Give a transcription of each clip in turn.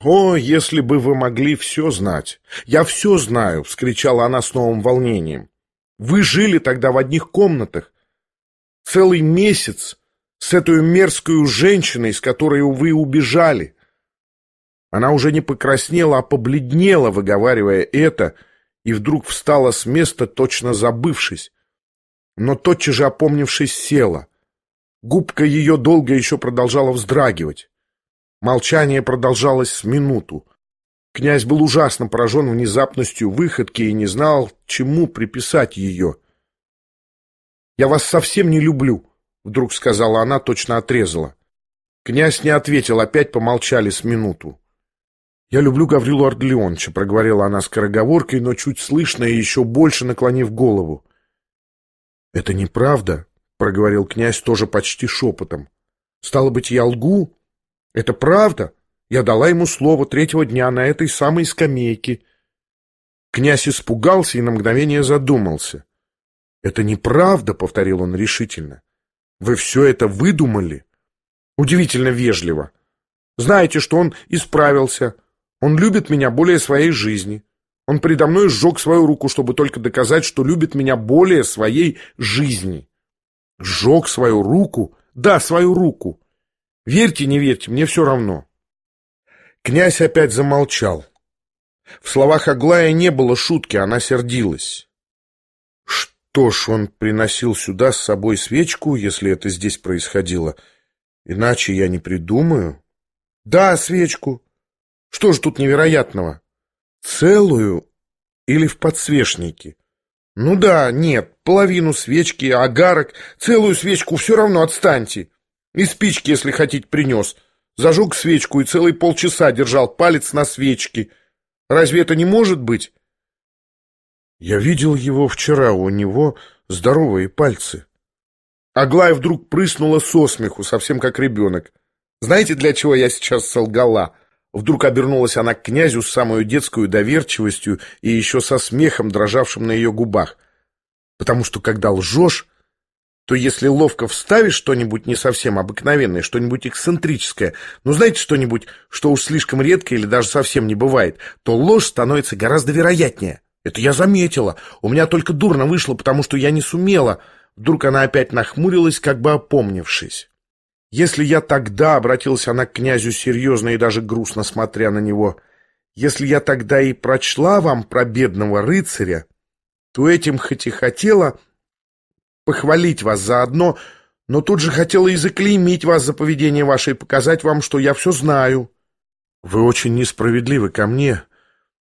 «О, если бы вы могли все знать! Я все знаю!» — вскричала она с новым волнением. «Вы жили тогда в одних комнатах. Целый месяц с этой мерзкой женщиной, с которой вы убежали. Она уже не покраснела, а побледнела, выговаривая это, и вдруг встала с места, точно забывшись. Но тотчас же, опомнившись, села. Губка ее долго еще продолжала вздрагивать. Молчание продолжалось с минуту. Князь был ужасно поражен внезапностью выходки и не знал, чему приписать ее. «Я вас совсем не люблю», — вдруг сказала она, точно отрезала. Князь не ответил, опять помолчали с минуту. «Я люблю Гаврилу Ардлеоновича», — проговорила она скороговоркой, но чуть слышно и еще больше наклонив голову. «Это неправда», — проговорил князь тоже почти шепотом. «Стало быть, я лгу? Это правда? Я дала ему слово третьего дня на этой самой скамейке». Князь испугался и на мгновение задумался. «Это неправда», — повторил он решительно. «Вы все это выдумали?» «Удивительно вежливо. Знаете, что он исправился». Он любит меня более своей жизни. Он предо мной сжег свою руку, чтобы только доказать, что любит меня более своей жизни. Сжег свою руку? Да, свою руку. Верьте, не верьте, мне все равно. Князь опять замолчал. В словах Аглая не было шутки, она сердилась. Что ж, он приносил сюда с собой свечку, если это здесь происходило. Иначе я не придумаю. Да, свечку. Что же тут невероятного? Целую или в подсвечнике? Ну да, нет, половину свечки, агарок, целую свечку, все равно отстаньте. И спички, если хотите, принес. Зажег свечку и целые полчаса держал палец на свечке. Разве это не может быть? Я видел его вчера, у него здоровые пальцы. Аглая вдруг прыснула со смеху, совсем как ребенок. Знаете, для чего я сейчас солгала? Вдруг обернулась она к князю с самой детскую доверчивостью и еще со смехом, дрожавшим на ее губах. Потому что, когда лжешь, то если ловко вставишь что-нибудь не совсем обыкновенное, что-нибудь эксцентрическое, ну, знаете, что-нибудь, что уж слишком редко или даже совсем не бывает, то ложь становится гораздо вероятнее. Это я заметила. У меня только дурно вышло, потому что я не сумела. Вдруг она опять нахмурилась, как бы опомнившись. Если я тогда, обратилась она к князю серьезно и даже грустно смотря на него, если я тогда и прочла вам про бедного рыцаря, то этим хоть и хотела похвалить вас заодно, но тут же хотела и заклеймить вас за поведение ваше и показать вам, что я все знаю. Вы очень несправедливы ко мне,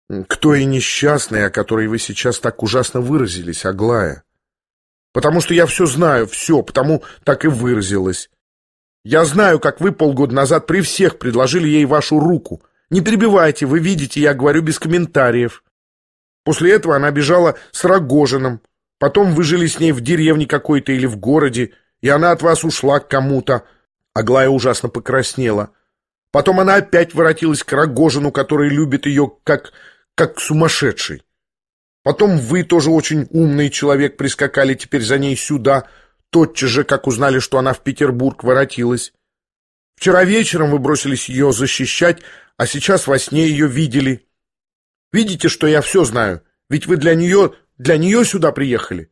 к той несчастной, о которой вы сейчас так ужасно выразились, Аглая. Потому что я все знаю, все, потому так и выразилась. Я знаю, как вы полгода назад при всех предложили ей вашу руку. Не перебивайте, вы видите, я говорю без комментариев. После этого она бежала с Рогожиным. Потом вы жили с ней в деревне какой-то или в городе, и она от вас ушла к кому-то. Аглая ужасно покраснела. Потом она опять воротилась к Рогожину, который любит ее как, как сумасшедший. Потом вы, тоже очень умный человек, прискакали теперь за ней сюда — тотчас же, как узнали, что она в Петербург воротилась. Вчера вечером вы бросились ее защищать, а сейчас во сне ее видели. Видите, что я все знаю? Ведь вы для нее, для нее сюда приехали.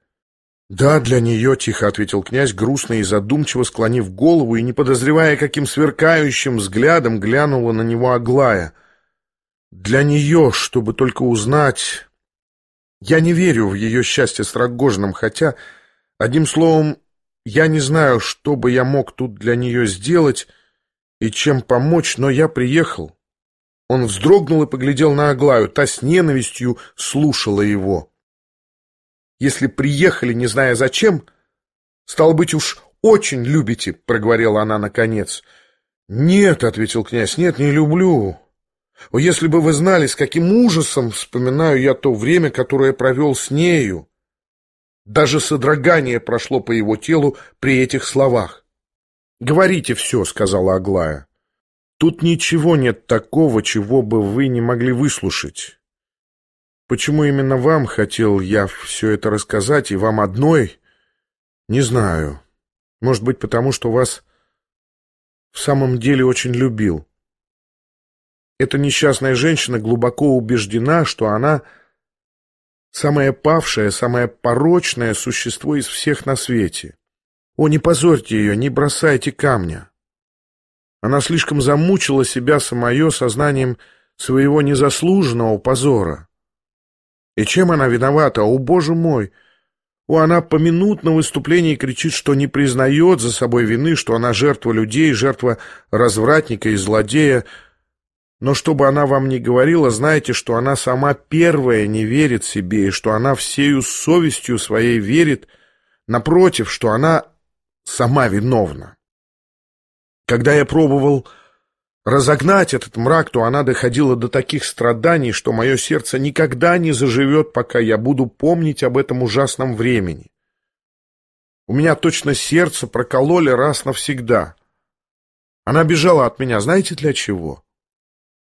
«Да, для нее», — тихо ответил князь, грустно и задумчиво склонив голову и не подозревая, каким сверкающим взглядом глянула на него Аглая. «Для нее, чтобы только узнать...» Я не верю в ее счастье с Рогожиным, хотя, одним словом, я не знаю, что бы я мог тут для нее сделать и чем помочь, но я приехал. Он вздрогнул и поглядел на Аглаю. Та с ненавистью слушала его. «Если приехали, не зная зачем, стало быть, уж очень любите», — проговорила она наконец. «Нет», — ответил князь, — «нет, не люблю. О, если бы вы знали, с каким ужасом вспоминаю я то время, которое провел с нею». Даже содрогание прошло по его телу при этих словах. «Говорите все», — сказала Аглая. «Тут ничего нет такого, чего бы вы не могли выслушать. Почему именно вам хотел я все это рассказать, и вам одной? Не знаю. Может быть, потому что вас в самом деле очень любил. Эта несчастная женщина глубоко убеждена, что она самое павшее, самое порочное существо из всех на свете. О, не позорьте ее, не бросайте камня. Она слишком замучила себя самое сознанием своего незаслуженного позора. И чем она виновата? О, Боже мой! О, она поминутно в выступлении кричит, что не признает за собой вины, что она жертва людей, жертва развратника и злодея. Но чтобы она вам не говорила, знайте, что она сама первая не верит себе, и что она всею совестью своей верит, напротив, что она сама виновна. Когда я пробовал разогнать этот мрак, то она доходила до таких страданий, что мое сердце никогда не заживет, пока я буду помнить об этом ужасном времени. У меня точно сердце прокололи раз навсегда. Она бежала от меня, знаете для чего?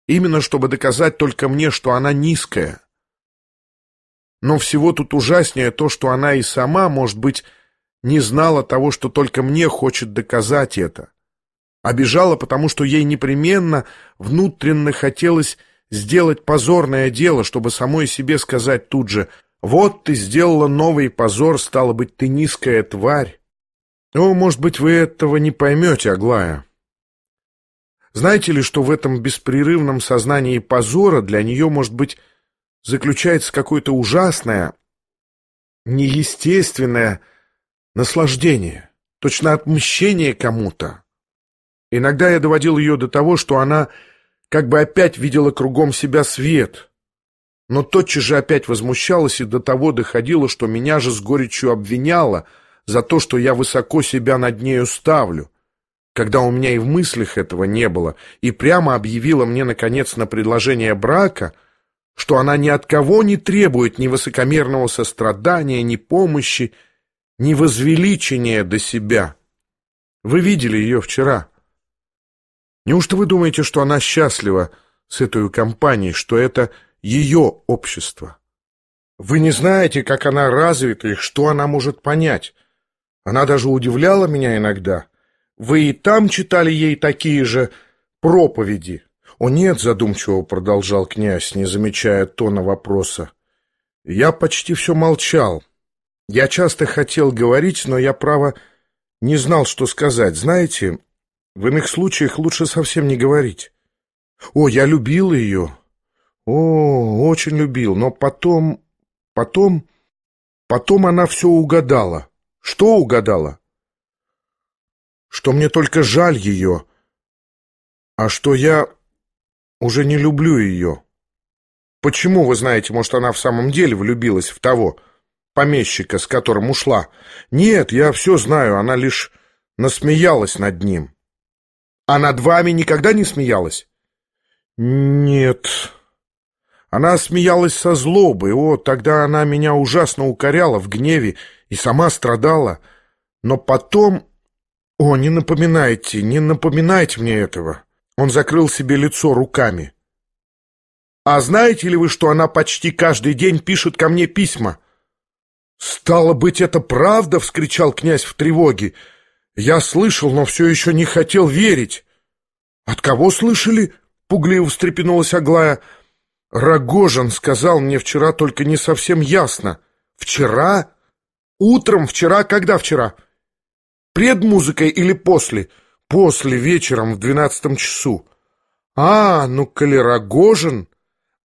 Именно чтобы доказать только мне, что она низкая. Но всего тут ужаснее то, что она и сама, может быть, не знала того, что только мне хочет доказать это. Обижала, потому что ей непременно внутренно хотелось сделать позорное дело, чтобы самой себе сказать тут же «Вот ты сделала новый позор, стало быть, ты низкая тварь». О, может быть, вы этого не поймете, Аглая. Знаете ли, что в этом беспрерывном сознании позора для нее, может быть, заключается какое-то ужасное, неестественное наслаждение, точно отмщение кому-то? Иногда я доводил ее до того, что она как бы опять видела кругом себя свет, но тотчас же опять возмущалась и до того доходила, что меня же с горечью обвиняла за то, что я высоко себя над нею ставлю, когда у меня и в мыслях этого не было, и прямо объявила мне, наконец, на предложение брака, что она ни от кого не требует ни высокомерного сострадания, ни помощи, ни возвеличения до себя. Вы видели ее вчера. Неужто вы думаете, что она счастлива с этой компанией, что это ее общество? Вы не знаете, как она развита и что она может понять. Она даже удивляла меня иногда. Вы и там читали ей такие же проповеди. О нет, задумчиво продолжал князь, не замечая тона вопроса. Я почти все молчал. Я часто хотел говорить, но я, право, не знал, что сказать. Знаете, в иных случаях лучше совсем не говорить. О, я любил ее. О, очень любил, но потом... Потом... Потом она все угадала. Что угадала? Что мне только жаль ее, а что я уже не люблю ее. Почему, вы знаете, может, она в самом деле влюбилась в того помещика, с которым ушла? Нет, я все знаю, она лишь насмеялась над ним. А над вами никогда не смеялась? Нет. Она смеялась со злобой. О, тогда она меня ужасно укоряла в гневе и сама страдала. Но потом... О, не напоминайте, не напоминайте мне этого. Он закрыл себе лицо руками. А знаете ли вы, что она почти каждый день пишет ко мне письма? «Стало быть, это правда?» — вскричал князь в тревоге. Я слышал, но все еще не хотел верить. От кого слышали? Пугливо встрепенулась Аглая. Рогожин сказал мне вчера, только не совсем ясно. Вчера? Утром вчера? Когда вчера? Пред музыкой или после? После, вечером, в двенадцатом часу. А, ну, коли Рогожин...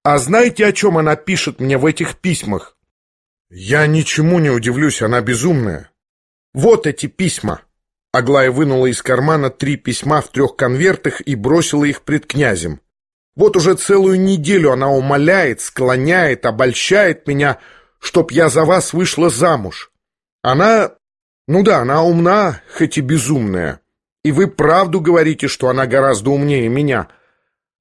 А знаете, о чем она пишет мне в этих письмах? Я ничему не удивлюсь, она безумная. Вот эти письма. Аглая вынула из кармана три письма в трех конвертах и бросила их пред князем. Вот уже целую неделю она умоляет, склоняет, обольщает меня, чтоб я за вас вышла замуж. Она... Ну да, она умна, хоть и безумная. И вы правду говорите, что она гораздо умнее меня.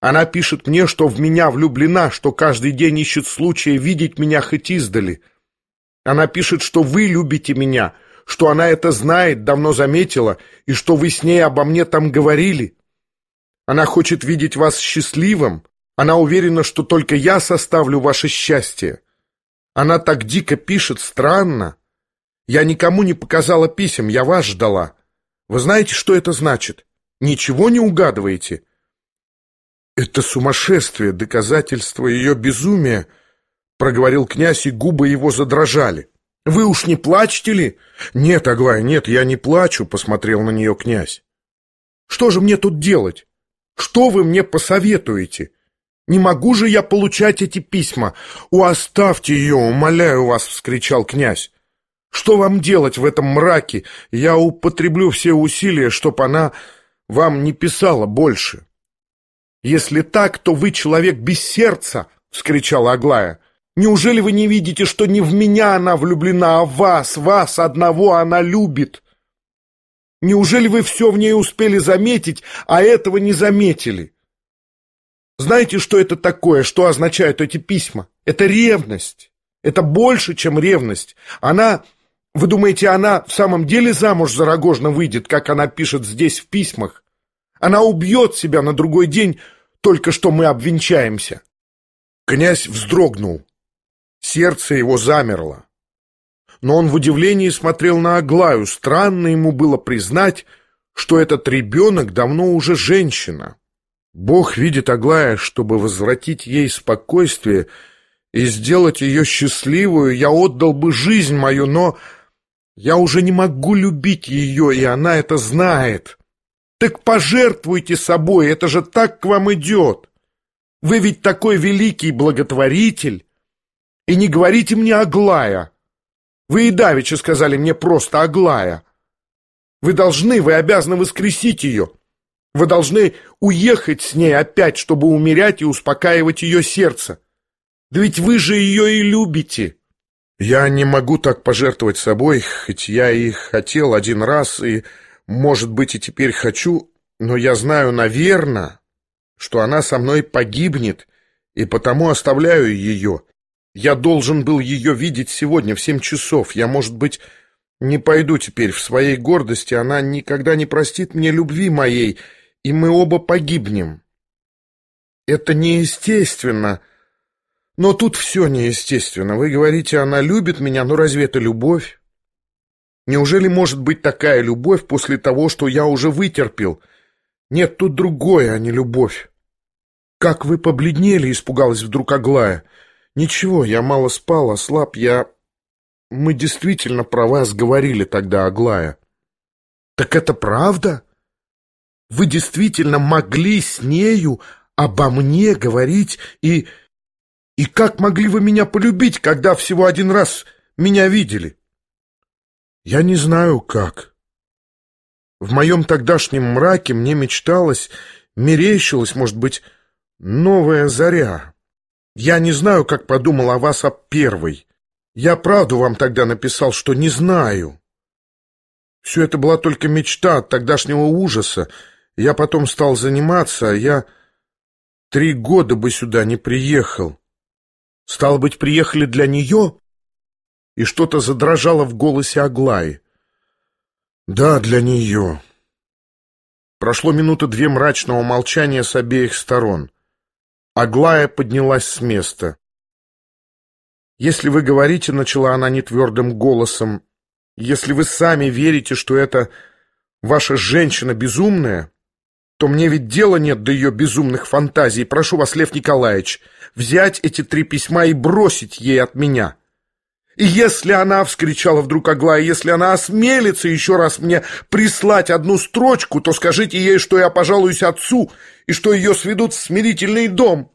Она пишет мне, что в меня влюблена, что каждый день ищет случая видеть меня хоть издали. Она пишет, что вы любите меня — что она это знает, давно заметила, и что вы с ней обо мне там говорили. Она хочет видеть вас счастливым, она уверена, что только я составлю ваше счастье. Она так дико пишет, странно. Я никому не показала писем, я вас ждала. Вы знаете, что это значит? Ничего не угадываете? Это сумасшествие, доказательство ее безумия, проговорил князь, и губы его задрожали. Вы уж не плачете ли? Нет, Аглая, нет, я не плачу, посмотрел на нее князь. Что же мне тут делать? Что вы мне посоветуете? Не могу же я получать эти письма. У оставьте ее, умоляю вас, вскричал князь. Что вам делать в этом мраке? Я употреблю все усилия, чтоб она вам не писала больше. Если так, то вы человек без сердца, вскричала Аглая. Неужели вы не видите, что не в меня она влюблена, а в вас, вас одного она любит? Неужели вы все в ней успели заметить, а этого не заметили? Знаете, что это такое, что означают эти письма? Это ревность. Это больше, чем ревность. Она... Вы думаете, она в самом деле замуж за Рогожина выйдет, как она пишет здесь в письмах? Она убьет себя на другой день, только что мы обвенчаемся. Князь вздрогнул. Сердце его замерло. Но он в удивлении смотрел на Аглаю. Странно ему было признать, что этот ребенок давно уже женщина. Бог видит Аглая, чтобы возвратить ей спокойствие и сделать ее счастливую, я отдал бы жизнь мою, но я уже не могу любить ее, и она это знает. Так пожертвуйте собой, это же так к вам идет. Вы ведь такой великий благотворитель. И не говорите мне Аглая. Вы и давеча сказали мне просто Аглая. Вы должны, вы обязаны воскресить ее. Вы должны уехать с ней опять, чтобы умерять и успокаивать ее сердце. Да ведь вы же ее и любите. Я не могу так пожертвовать собой, хоть я и хотел один раз, и, может быть, и теперь хочу, но я знаю, наверное, что она со мной погибнет, и потому оставляю ее. Я должен был ее видеть сегодня в семь часов. Я, может быть, не пойду теперь в своей гордости. Она никогда не простит мне любви моей, и мы оба погибнем. Это неестественно. Но тут все неестественно. Вы говорите, она любит меня, но разве это любовь? Неужели может быть такая любовь после того, что я уже вытерпел? Нет, тут другое, а не любовь. Как вы побледнели, испугалась вдруг Аглая. Ничего, я мало спал, ослаб, я... Мы действительно про вас говорили тогда, Аглая. Так это правда? Вы действительно могли с нею обо мне говорить и... И как могли вы меня полюбить, когда всего один раз меня видели? Я не знаю, как. В моем тогдашнем мраке мне мечталось, мерещилась, может быть, новая заря. Я не знаю, как подумал о вас о первой. Я правду вам тогда написал, что не знаю. Все это была только мечта от тогдашнего ужаса. Я потом стал заниматься, а я три года бы сюда не приехал. Стало быть, приехали для нее? И что-то задрожало в голосе Аглаи. Да, для нее. Прошло минуты две мрачного молчания с обеих сторон. Аглая поднялась с места. «Если вы говорите, — начала она нетвердым голосом, — если вы сами верите, что это ваша женщина безумная, то мне ведь дела нет до ее безумных фантазий. Прошу вас, Лев Николаевич, взять эти три письма и бросить ей от меня». И если она, — вскричала вдруг Аглая, — если она осмелится еще раз мне прислать одну строчку, то скажите ей, что я пожалуюсь отцу и что ее сведут в смирительный дом.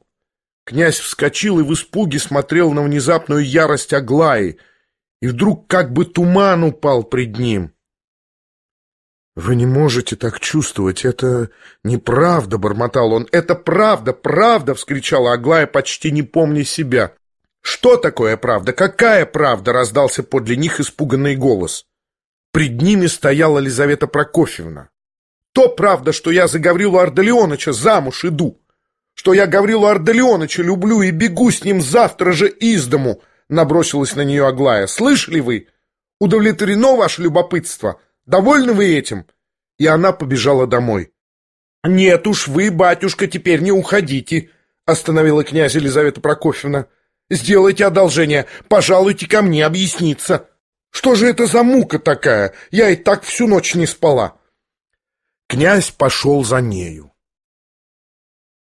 Князь вскочил и в испуге смотрел на внезапную ярость Аглаи, и вдруг как бы туман упал пред ним. «Вы не можете так чувствовать, это неправда», — бормотал он. «Это правда, правда!» — вскричала Аглая, почти не помня себя. «Что такое правда? Какая правда?» — раздался подле них испуганный голос. Пред ними стояла Елизавета Прокофьевна. «То правда, что я за Гаврилу Ардалионовича замуж иду, что я Гаврилу Ардалионовича люблю и бегу с ним завтра же из дому!» — набросилась на нее Аглая. «Слышали вы? Удовлетворено ваше любопытство? Довольны вы этим?» И она побежала домой. «Нет уж вы, батюшка, теперь не уходите», — остановила князь Елизавета Прокофьевна. Сделайте одолжение, пожалуйте ко мне объясниться. Что же это за мука такая? Я и так всю ночь не спала. Князь пошел за нею.